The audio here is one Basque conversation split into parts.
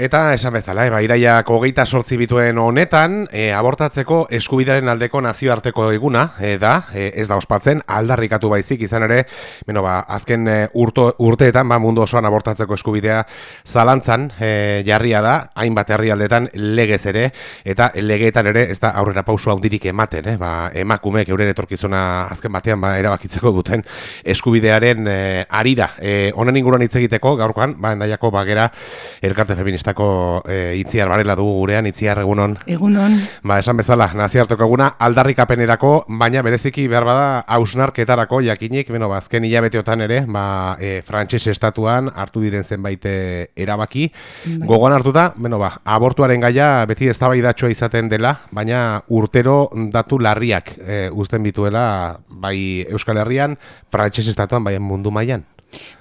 Eta esan bezala, eba, iraiak hogeita sortzi bituen honetan, e, abortatzeko eskubidaren aldeko nazioarteko eguna, e, da, e, ez da ospatzen, aldarrikatu baizik, izan ere, beno, ba, azken e, urto, urteetan, ba, mundu osoan abortatzeko eskubidea zalantzan e, jarria da, hainbat herrialdetan legez ere, eta legeetan ere, ez da aurrera pausua hundirik ematen, eh? ba, emakumeek euren etorkizuna azken batean ba, erabakitzeko duten eskubidearen e, arira. E, honen inguruan hitz egiteko, gaurkoan, ba, endaiako bagera, elkarte feminista Bertako e, itziar barela dugu gurean, itziar egunon. Egunon. Ba, esan bezala, naziartoko eguna aldarrikapenerako, baina bereziki behar bada hausnarketarako jakinik, beno, ba, azken hilabeteotan ere, ba, e, frantxez estatuan hartu diren zenbait e, erabaki. Bai. Gogoan hartuta, beno, ba, abortuaren gaia beti eztabaidatxoa izaten dela, baina urtero datu larriak e, uzten bituela, bai Euskal Herrian, frantxez estatuan, bai mundu mailan.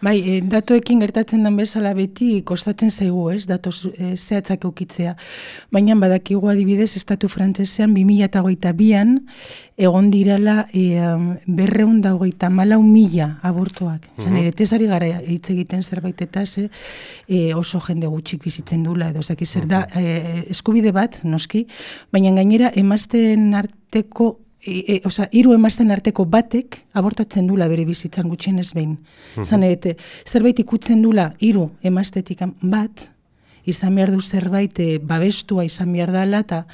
Bai, e, datuekin gertatzen den bezala beti kostatzen zaigu, ez, datu e, zehatzak eukitzea. Baina badakigu adibidez, estatu frantzesean 2008an egon dirala e, berreun dagoita malau mila abortuak. Mm -hmm. gara hitz egiten zerbait eta ze, e, oso jende gutxik bizitzen dula, edo zaki zer da, e, eskubide bat, noski, baina gainera emazten arteko e, e, oza, iru emazten arteko batek abortatzen dula bere bizitzan gutxien ez behin. Mm Zan, zerbait ikutzen dula iru emaztetik bat, izan behar du zerbait e, babestua izan behar dela, eta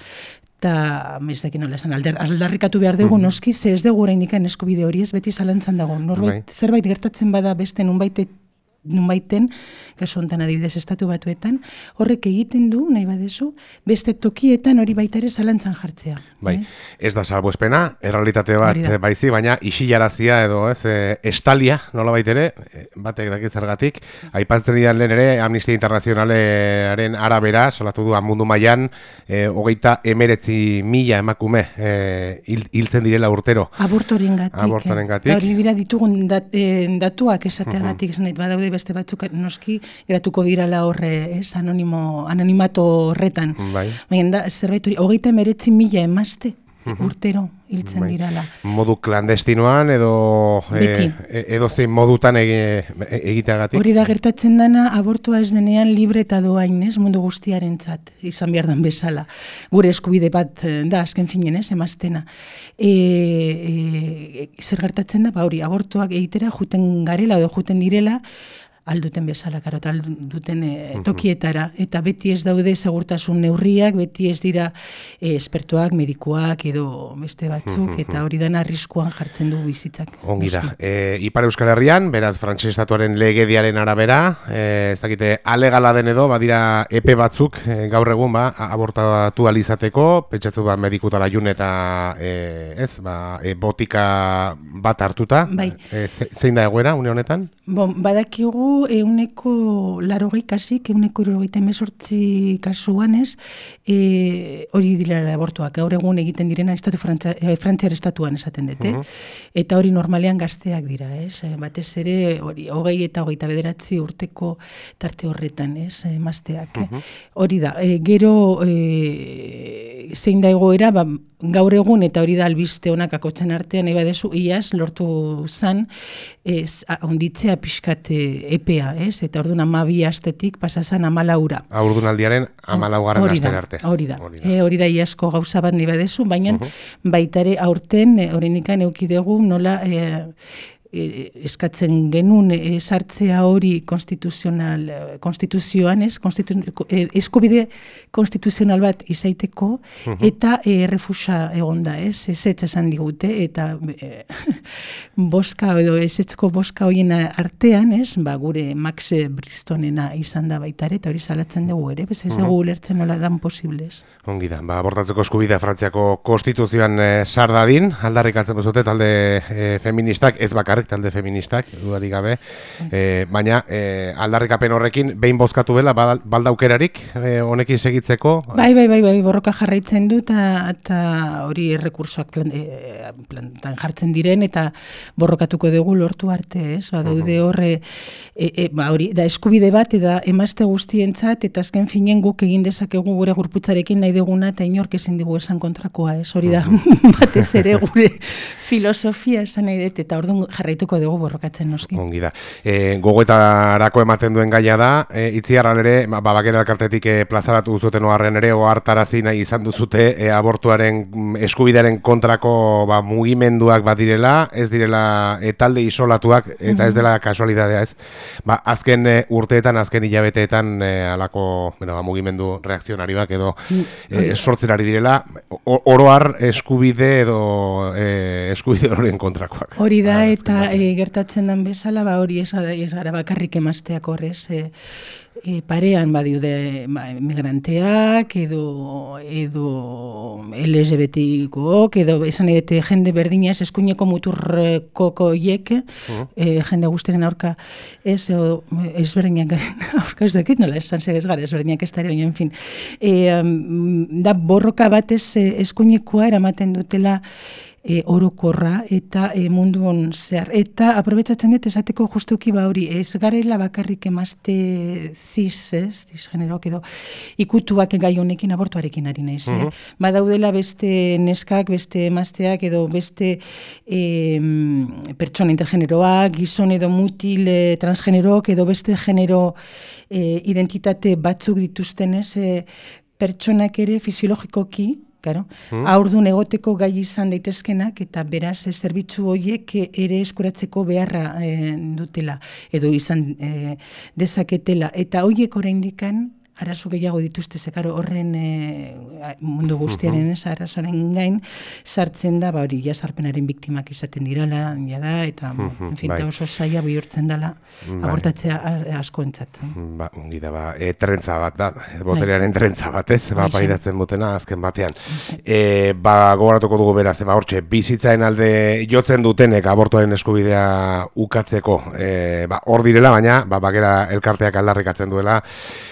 eta mezekin nola esan, aldarrikatu behar dugu, mm noski, ze ez dugu orain ikan eskubide hori ez beti zalantzan dago. Norbait, bai. zerbait gertatzen bada beste nunbait nunbaiten, kasu honetan adibidez estatu batuetan, horrek egiten du, nahi badezu, beste tokietan hori baita ere zalantzan jartzea. Bai, ez da salbo espena, errealitate bat baizi, baina isilarazia edo ez, e, estalia, nola baitere, e, batek dakit zergatik, aipatzen dian lehen ere, Amnistia Internazionalearen arabera, solatu du mundu mailan e, hogeita emeretzi mila emakume e, hiltzen direla urtero. Abortoren gatik. Abortoren gatik. Hori dira ditugun dat, e, datuak esateagatik, uh -huh. badaude beste batzuk noski geratuko dirala horre, ez, anonimo, anonimato horretan. Bai. Baina da, zerbait hori, hogeita emeretzi mila emazte, urtero hiltzen bai. dirala. Modu klandestinoan edo e, edo zein modutan egiteagatik. Hori da gertatzen dana abortua ez denean libre eta doain, ez, mundu guztiarentzat izan behar dan bezala. Gure eskubide bat eh, da azken finen, ez, emaztena. E, e, zer gertatzen da, ba hori, abortuak egitera juten garela edo juten direla, alduten bezala, karo, alduten e, tokietara. Eta beti ez daude segurtasun neurriak, beti ez dira e, espertuak, medikuak edo beste batzuk, eta hori dana arriskuan jartzen du bizitzak. Ongi da. E, Ipar Euskal Herrian, beraz, frantses estatuaren legediaren arabera, e, ez dakite, alegala den edo, badira epe batzuk, e, gaur egun, ba, abortatu alizateko, pentsatzu ba, medikutara jun eta, e, ez, ba, e, botika bat hartuta. Bai. E, zein da egoera, une honetan? Bon, badakigu euneko larogei kasik, euneko erogeita emezortzi kasuan ez, e, hori dira abortuak, gaur egun egiten direna estatu e, frantziar estatuan esaten dute, eta hori normalean gazteak dira, ez, e, batez ere, hori, hogei eta hogeita bederatzi urteko tarte horretan, ez, emazteak, hori da, e, gero e, zein da egoera, ba, gaur egun eta hori da albiste honak akotzen artean nahi badezu iaz lortu zan ez onditzea pixkat epea, ez? Eta orduan 12 astetik pasa zan 14 A ordunaldiaren 14 astera arte. Hori da. Hori da. E, hori da iasko gauza bat ni badezu, baina uh baitare aurten oraindikan eduki dugu nola e, E, eskatzen genuen e, sartzea hori konstituzional e, konstituzioan ez? Konstitu, eskubide konstituzional bat izaiteko eta e, refusa egonda ez? Ez ez esan digute eta e, boska edo ez etzko boska hoien artean ez? Ba, gure Max Bristonena izan da baitare eta hori salatzen dugu ere ez ez dugu ulertzen nola dan posibles ongi da. Ba, bortatzeko eskubidea frantziako konstituzioan e, sardadin aldarrik atzen talde e, feministak ez bakarrik talde feministak, dudarik gabe, e, baina e, aldarrikapen horrekin, behin bozkatu bela, baldaukerarik e, honekin segitzeko? Bai, bai, bai, bai, borroka jarraitzen du, eta hori errekursoak plan, e, plantan jartzen diren, eta borrokatuko dugu lortu arte, ez? Ba, daude horre, e, e, ba, hori, da eskubide bat, eta emazte guztientzat, eta azken finen guk egin dezakegu gure gurputzarekin nahi duguna, eta inork ezin digu esan kontrakoa, ez? Hori da, batez ere gure filosofia esan nahi dut, eta orduan jarraituko dugu borrokatzen noski. Ongi da. E, gogoetarako ematen duen gaia da, e, itziarran ere, ba, bakera elkartetik e, plazaratu zuten oharren ere, ohartarazi nahi izan duzute e, abortuaren mm, eskubidearen kontrako ba, mugimenduak badirela, ez direla e, talde isolatuak, eta ez dela kasualidadea ez. Ba, azken e, urteetan, azken hilabeteetan, e, alako bueno, ba, mugimendu reakzionarioak edo mm, e, sortzen ari direla, oroar eskubide edo e, eskubide horren kontrakoak. Hori da, ba, eta e, gertatzen den bezala, ba, hori ez, ez gara bakarrik emazteak horrez, e, e, parean badiude ba, migranteak edo edo LGBTikoak edo esan edete jende berdina ez eskuineko muturreko koiek uh e, jende guztiaren aurka ez ezberdinak garen aurka ez dakit nola esan segez gara ezberdinak ez dara en fin. E, da borroka batez eskuinekoa eramaten dutela e, orokorra eta e, mundu on zehar. Eta aprobetsatzen dut esateko justuki ba hori, ez garela bakarrik emazte ziz, ez, ziz generoak edo ikutuak gai honekin abortuarekin ari naiz. Uh Badaudela beste neskak, beste emazteak edo beste e, pertsona intergeneroak, gizon edo mutil e, transgeneroak edo beste genero e, identitate batzuk dituztenez, e, pertsonak ere fisiologikoki, Claro. Mm. Aurdun egoteko gai izan daitezkenak eta beraz e, zerbitzu horiek ere eskuratzeko beharra e, dutela edo izan e, dezaketela eta horiek oraindikan arazo gehiago dituzte zekaro horren e, mundu guztiaren ez arazoren gain sartzen da ba hori jasarpenaren biktimak izaten dirala ja da eta en fin bai. oso saia bihurtzen dela bai. abortatzea askoentzat ba ongi da ba e, trentza bat da boterearen bai. trentza bat ez ba pairatzen botena azken batean e, ba gogoratuko dugu beraz ba hortxe bizitzaen alde jotzen dutenek abortuaren eskubidea ukatzeko e, ba hor direla baina ba bakera elkarteak aldarrikatzen duela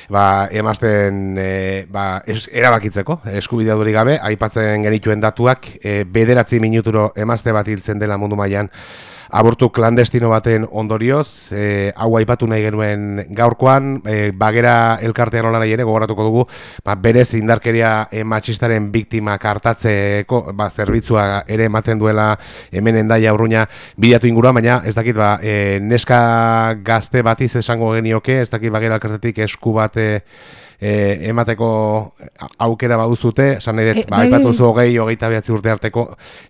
ba emazten e, ba, es, erabakitzeko, eskubidea duri gabe, aipatzen genituen datuak, e, bederatzi minuturo emazte bat hiltzen dela mundu mailan abortu klandestino baten ondorioz, e, hau aipatu nahi genuen gaurkoan, e, bagera elkartean hola nahi ere, gogoratuko dugu, ba, berez indarkeria e, matxistaren biktima kartatzeko ba, zerbitzua ere ematen duela hemen endaia urruña bidatu ingurua, baina ez dakit ba, e, neska gazte batiz esango genioke, ez dakit bagera elkartetik esku bate e, emateko aukera baduzute, esan nahi dut, e, ba, bai, bai. zu hogei, hogeita behatzi urte arteko,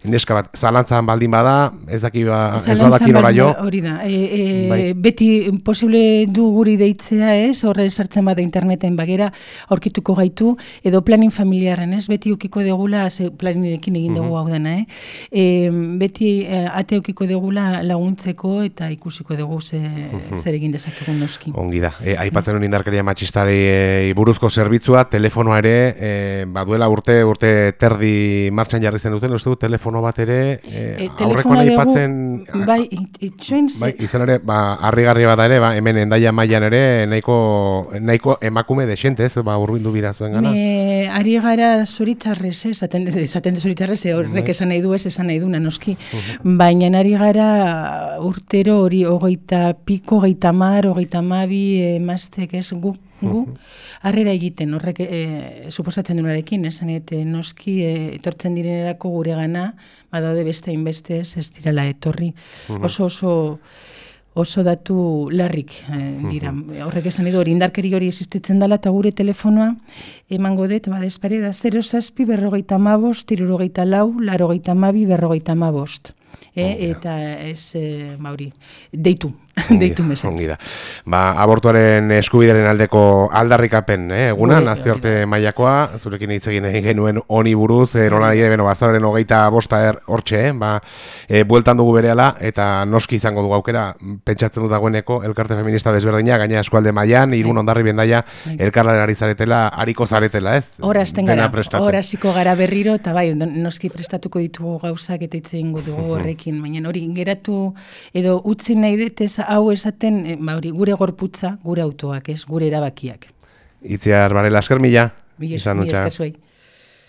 neska bat, zalantzan baldin bada, ez daki ba, ez badaki nora jo. Hori da, e, e, bai. beti posible du guri deitzea ez, horre sartzen bada interneten bagera, aurkituko gaitu, edo planin familiaren ez, beti ukiko degula, ze planinekin egin dugu hau dena, eh? e, beti ate ukiko degula laguntzeko eta ikusiko dugu ze, zer egin dezakegun noski. Ongi da, e, aipatzen hori indarkeria matxistari e, buruzko zerbitzua, telefonoa ere, e, baduela urte, urte terdi martxan jarri zen duten, uste du, telefono bat ere, e, e, aurreko nahi patzen... Bai, itxoin bai, izan ere, ba, harri bada ere, ba, hemen endaia mailan ere, nahiko, nahiko emakume desente, ez, ba, urbindu bira zuen gana. Me, ari gara zuritzarrez, ez, esaten de zuritzarrez, horrek bai. esan nahi du, ez, esan nahi du, nanoski, baina ari gara urtero hori, ogeita piko, ogeita mar, ogeita mabi, emaztek, ez, guk gu, harrera egiten, horrek e, suposatzen dunarekin, esan eta noski e, etortzen direnerako gure gana, badaude beste inbeste ez direla etorri. Oso oso oso datu larrik e, dira. Horrek esan edo hori indarkeri hori existitzen dela eta gure telefonoa emango dut, bada espare da 0 zazpi berrogeita mabost, irurogeita lau, larogeita mabi berrogeita mabost. E, eta ez, e, mauri, deitu, deitu mesen. Ongi da. Ba, abortuaren eskubideren aldeko aldarrikapen, eh? eguna, nazioarte mailakoa, zurekin hitz egin genuen honi buruz, eh, nola nire, beno, bazararen hogeita bosta er, hortxe, eh? ba, e, bueltan dugu berehala, eta noski izango dugu aukera, pentsatzen du dagoeneko, elkarte feminista desberdina, gaina eskualde mailan, irun bai. ondarri bendaia, bai. elkarlaren ari zaretela, hariko zaretela, ez? Hora gara, hora gara berriro, eta bai, noski prestatuko ditugu gauzak eta itzen dugu horrekin, baina hori, geratu, edo utzi nahi detez hau esaten, e, gure gorputza, gure autoak, ez, gure erabakiak. Itziar, barela, esker mila. Bi esker zuei.